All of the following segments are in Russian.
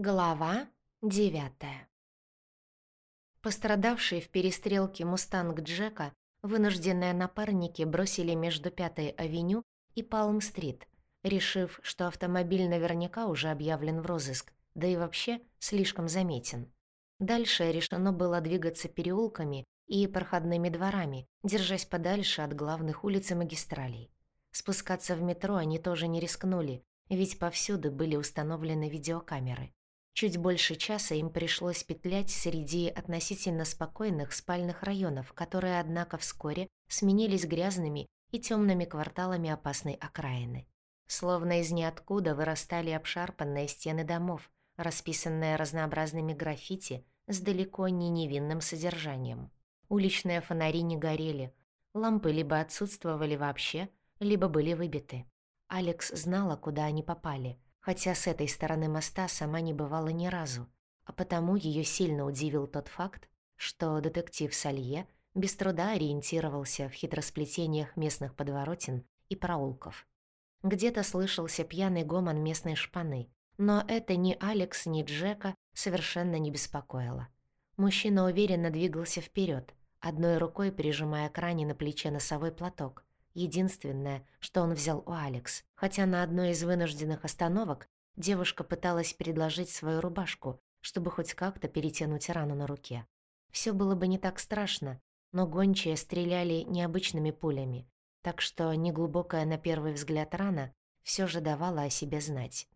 Глава девятая Пострадавший в перестрелке «Мустанг» Джека вынужденные напарники бросили между Пятой авеню и Палм-стрит, решив, что автомобиль наверняка уже объявлен в розыск, да и вообще слишком заметен. Дальше решено было двигаться переулками и проходными дворами, держась подальше от главных улиц и магистралей. Спускаться в метро они тоже не рискнули, ведь повсюду были установлены видеокамеры. Чуть больше часа им пришлось петлять среди относительно спокойных спальных районов, которые, однако, вскоре сменились грязными и темными кварталами опасной окраины. Словно из ниоткуда вырастали обшарпанные стены домов, расписанные разнообразными граффити с далеко не невинным содержанием. Уличные фонари не горели, лампы либо отсутствовали вообще, либо были выбиты. Алекс знала, куда они попали — хотя с этой стороны моста сама не бывала ни разу, а потому ее сильно удивил тот факт, что детектив Салье без труда ориентировался в хитросплетениях местных подворотен и проулков. Где-то слышался пьяный гомон местной шпаны, но это ни Алекс, ни Джека совершенно не беспокоило. Мужчина уверенно двигался вперед, одной рукой прижимая к ране на плече носовой платок, Единственное, что он взял у Алекс, хотя на одной из вынужденных остановок девушка пыталась предложить свою рубашку, чтобы хоть как-то перетянуть рану на руке. Все было бы не так страшно, но гончие стреляли необычными пулями, так что неглубокая на первый взгляд рана все же давала о себе знать.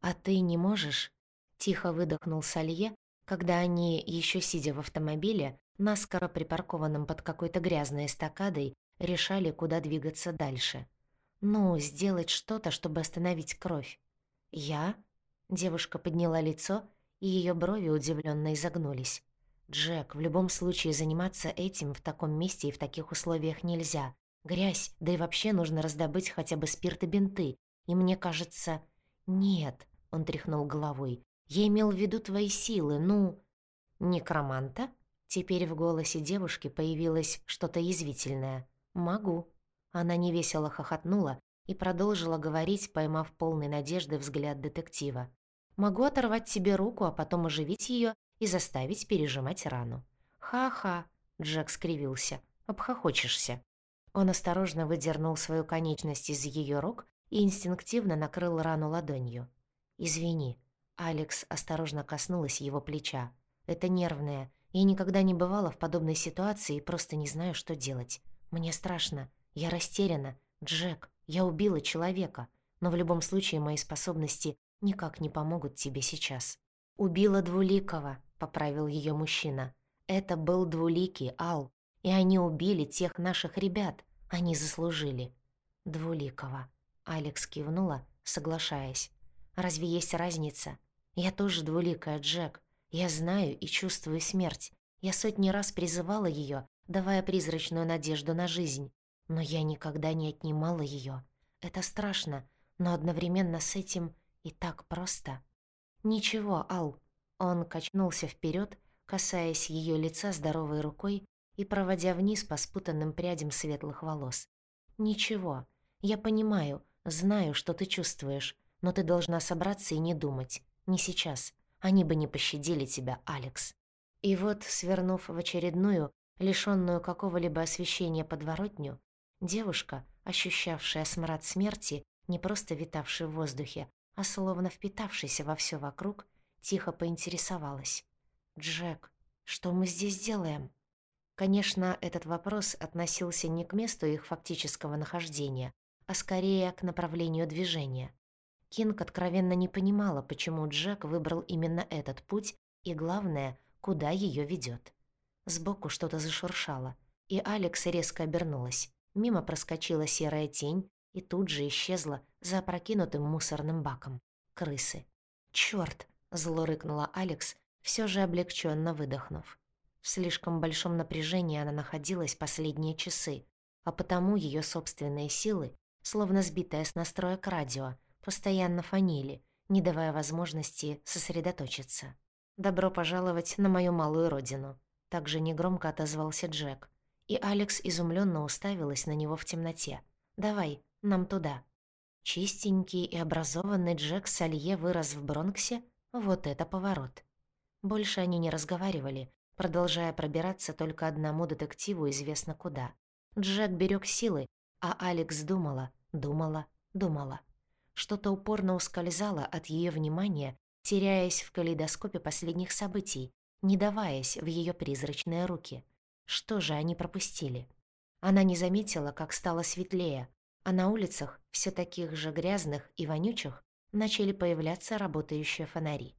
«А ты не можешь?» — тихо выдохнул Салье, когда они, еще сидя в автомобиле, наскоро припаркованном под какой-то грязной эстакадой, решали, куда двигаться дальше. Ну, сделать что-то, чтобы остановить кровь. «Я?» Девушка подняла лицо, и ее брови удивленно изогнулись. «Джек, в любом случае заниматься этим в таком месте и в таких условиях нельзя. Грязь, да и вообще нужно раздобыть хотя бы спирт и бинты. И мне кажется...» «Нет», — он тряхнул головой, — «я имел в виду твои силы, ну...» «Некроманта?» Теперь в голосе девушки появилось что-то язвительное. «Могу». Она невесело хохотнула и продолжила говорить, поймав полной надежды взгляд детектива. «Могу оторвать тебе руку, а потом оживить ее и заставить пережимать рану». «Ха-ха», — Джек скривился, — «обхохочешься». Он осторожно выдернул свою конечность из ее рук и инстинктивно накрыл рану ладонью. «Извини». Алекс осторожно коснулась его плеча. «Это нервное. Я никогда не бывала в подобной ситуации и просто не знаю, что делать. Мне страшно. Я растеряна. Джек, я убила человека. Но в любом случае мои способности никак не помогут тебе сейчас. Убила Двуликова, поправил ее мужчина. Это был Двуликий, Ал. И они убили тех наших ребят. Они заслужили. Двуликова. Алекс кивнула, соглашаясь. Разве есть разница? Я тоже двуликая, Джек. Я знаю и чувствую смерть. Я сотни раз призывала ее, давая призрачную надежду на жизнь. Но я никогда не отнимала ее. Это страшно, но одновременно с этим и так просто. «Ничего, Ал». Он качнулся вперед, касаясь ее лица здоровой рукой и проводя вниз по спутанным прядям светлых волос. «Ничего. Я понимаю, знаю, что ты чувствуешь, но ты должна собраться и не думать. Не сейчас. Они бы не пощадили тебя, Алекс». И вот, свернув в очередную, лишённую какого-либо освещения подворотню, девушка, ощущавшая смрад смерти, не просто витавший в воздухе, а словно впитавшийся во всё вокруг, тихо поинтересовалась. «Джек, что мы здесь делаем?» Конечно, этот вопрос относился не к месту их фактического нахождения, а скорее к направлению движения. Кинг откровенно не понимала, почему Джек выбрал именно этот путь и, главное, куда её ведёт. Сбоку что-то зашуршало, и Алекс резко обернулась. Мимо проскочила серая тень и тут же исчезла за опрокинутым мусорным баком. Крысы. «Чёрт!» — зло рыкнула Алекс, всё же облегчённо выдохнув. В слишком большом напряжении она находилась последние часы, а потому её собственные силы, словно сбитая с настроек радио, постоянно фанили, не давая возможности сосредоточиться. «Добро пожаловать на мою малую родину», также негромко отозвался Джек. И Алекс изумленно уставилась на него в темноте. «Давай, нам туда». Чистенький и образованный Джек Салье вырос в Бронксе? Вот это поворот. Больше они не разговаривали, продолжая пробираться только одному детективу известно куда. Джек берег силы, а Алекс думала, думала, думала. Что-то упорно ускользало от ее внимания, теряясь в калейдоскопе последних событий, не даваясь в ее призрачные руки. Что же они пропустили? Она не заметила, как стало светлее, а на улицах, все таких же грязных и вонючих, начали появляться работающие фонари.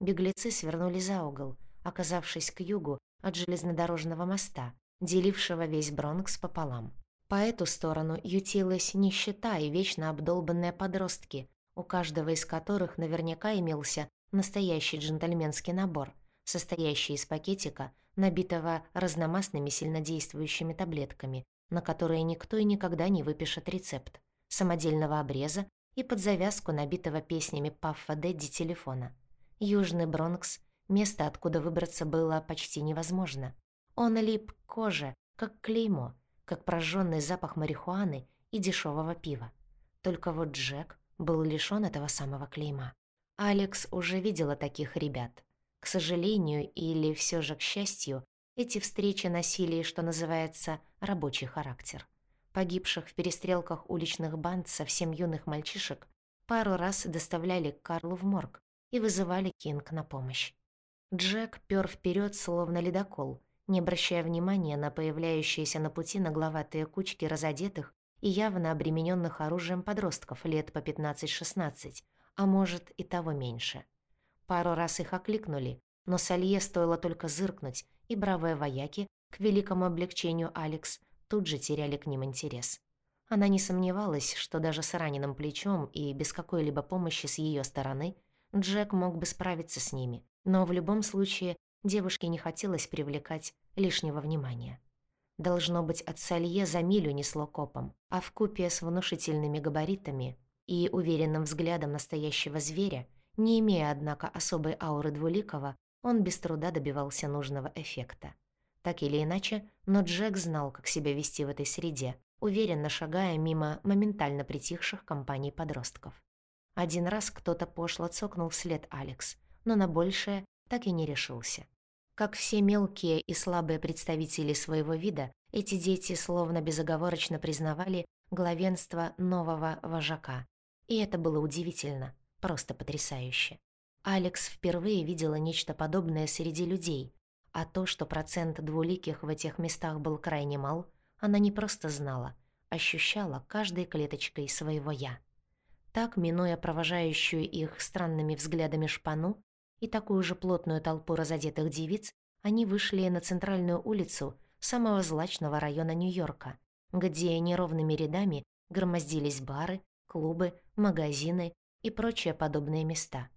Беглецы свернули за угол, оказавшись к югу от железнодорожного моста, делившего весь Бронкс пополам. По эту сторону ютилась нищета и вечно обдолбанные подростки, у каждого из которых наверняка имелся настоящий джентльменский набор, состоящий из пакетика, набитого разномастными сильнодействующими таблетками, на которые никто и никогда не выпишет рецепт, самодельного обреза и под завязку набитого песнями Паффа Дэдди телефона. Южный Бронкс — место, откуда выбраться было почти невозможно. Он лип к коже, как клеймо, как прожженный запах марихуаны и дешевого пива. Только вот Джек был лишён этого самого клейма. Алекс уже видела таких ребят. К сожалению или все же к счастью, эти встречи носили, что называется, рабочий характер. Погибших в перестрелках уличных банд совсем юных мальчишек пару раз доставляли к Карлу в морг и вызывали Кинг на помощь. Джек пёр вперед, словно ледокол, не обращая внимания на появляющиеся на пути нагловатые кучки разодетых и явно обремененных оружием подростков лет по 15-16, а может и того меньше. Пару раз их окликнули, но Салье стоило только зыркнуть, и бравые вояки, к великому облегчению Алекс, тут же теряли к ним интерес. Она не сомневалась, что даже с раненым плечом и без какой-либо помощи с ее стороны Джек мог бы справиться с ними, но в любом случае девушке не хотелось привлекать лишнего внимания. Должно быть, от Салье за милю несло копом, а в купе с внушительными габаритами и уверенным взглядом настоящего зверя, не имея, однако, особой ауры двуликого, он без труда добивался нужного эффекта. Так или иначе, но Джек знал, как себя вести в этой среде, уверенно шагая мимо моментально притихших компаний подростков. Один раз кто-то пошло цокнул вслед Алекс, но на большее так и не решился. Как все мелкие и слабые представители своего вида, эти дети словно безоговорочно признавали главенство нового вожака. И это было удивительно, просто потрясающе. Алекс впервые видела нечто подобное среди людей, а то, что процент двуликих в этих местах был крайне мал, она не просто знала, ощущала каждой клеточкой своего «я». Так, минуя провожающую их странными взглядами шпану, и такую же плотную толпу разодетых девиц, они вышли на центральную улицу самого злачного района Нью-Йорка, где неровными рядами громоздились бары, клубы, магазины и прочие подобные места.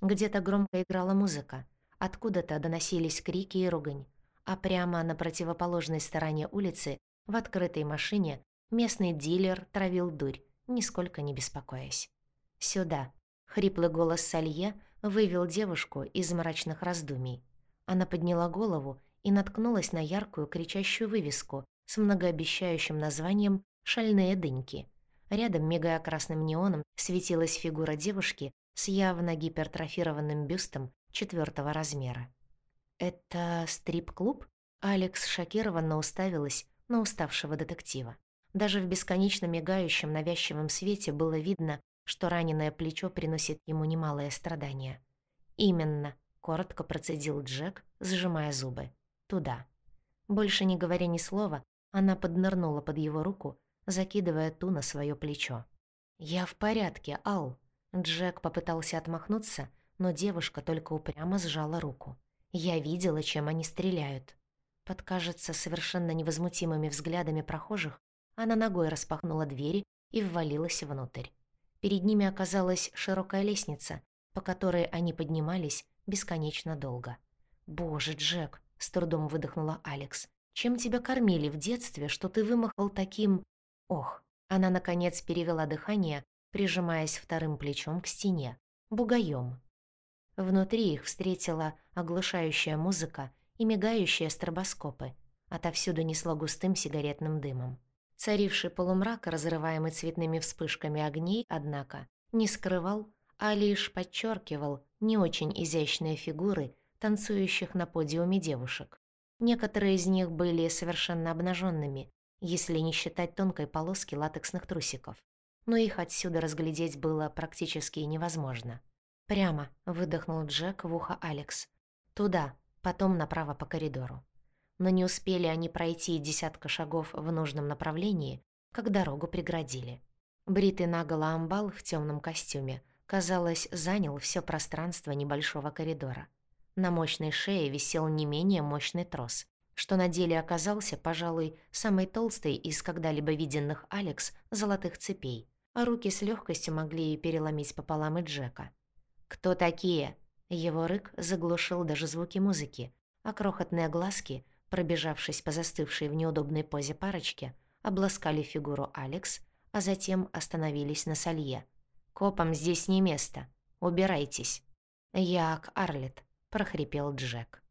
Где-то громко играла музыка, откуда-то доносились крики и ругань, а прямо на противоположной стороне улицы, в открытой машине, местный дилер травил дурь, нисколько не беспокоясь. «Сюда!» — хриплый голос Салье вывел девушку из мрачных раздумий. Она подняла голову и наткнулась на яркую кричащую вывеску с многообещающим названием «Шальные дыньки». Рядом, мигая красным неоном, светилась фигура девушки с явно гипертрофированным бюстом четвертого размера. «Это стрип-клуб?» Алекс шокированно уставилась на уставшего детектива. Даже в бесконечно мигающем навязчивом свете было видно, что раненое плечо приносит ему немалое страдание. «Именно», — коротко процедил Джек, сжимая зубы. «Туда». Больше не говоря ни слова, она поднырнула под его руку, закидывая ту на свое плечо. «Я в порядке, Ал». Джек попытался отмахнуться, но девушка только упрямо сжала руку. «Я видела, чем они стреляют». Под, кажется, совершенно невозмутимыми взглядами прохожих, она ногой распахнула двери и ввалилась внутрь. Перед ними оказалась широкая лестница, по которой они поднимались бесконечно долго. «Боже, Джек!» — с трудом выдохнула Алекс. «Чем тебя кормили в детстве, что ты вымахал таким...» «Ох!» Она, наконец, перевела дыхание, прижимаясь вторым плечом к стене. «Бугаём!» Внутри их встретила оглушающая музыка и мигающие стробоскопы. Отовсюду несло густым сигаретным дымом. Царивший полумрак, разрываемый цветными вспышками огней, однако, не скрывал, а лишь подчеркивал не очень изящные фигуры танцующих на подиуме девушек. Некоторые из них были совершенно обнаженными, если не считать тонкой полоски латексных трусиков. Но их отсюда разглядеть было практически невозможно. «Прямо», — выдохнул Джек в ухо Алекс. «Туда, потом направо по коридору». Но не успели они пройти десятка шагов в нужном направлении, как дорогу преградили. Бритый наголо амбал в темном костюме, казалось, занял все пространство небольшого коридора. На мощной шее висел не менее мощный трос, что на деле оказался, пожалуй, самой толстой из когда-либо виденных Алекс золотых цепей, а руки с легкостью могли переломить пополам и Джека. «Кто такие?» Его рык заглушил даже звуки музыки, а крохотные глазки, пробежавшись по застывшей в неудобной позе парочке, обласкали фигуру Алекс, а затем остановились на Салье. «Копам здесь не место. Убирайтесь». «Я к Арлет», — прохрипел Джек.